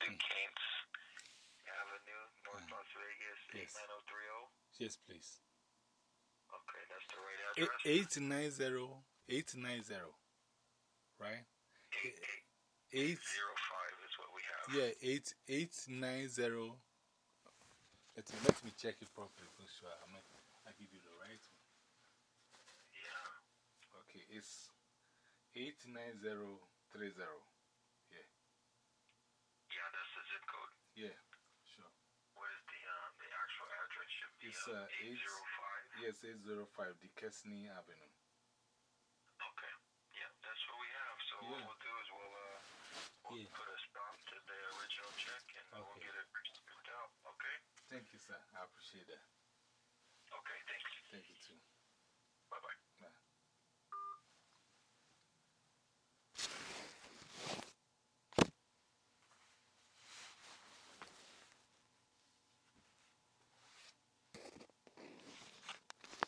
Duquesne hmm. Avenue, North hmm. Las Vegas, Yes. 89030. Yes, please. Okay, that's the right Eight- address. 890, 890, right? Eight, 805 is what we have. yeah, eight, 890. Let me, let me check it properly, make sure I, mean, I give you the right one. Yeah. Okay, it's 89030. It's uh, uh, eight- 805. Yes, 805 Duquesne Avenue. Okay. Yeah, that's what we have. So what we'll do is we'll, uh, we'll Yeah. put a stop to the original check and we'll get it out. Okay? Thank you, sir. I appreciate that. Okay, thanks. Thank you, too.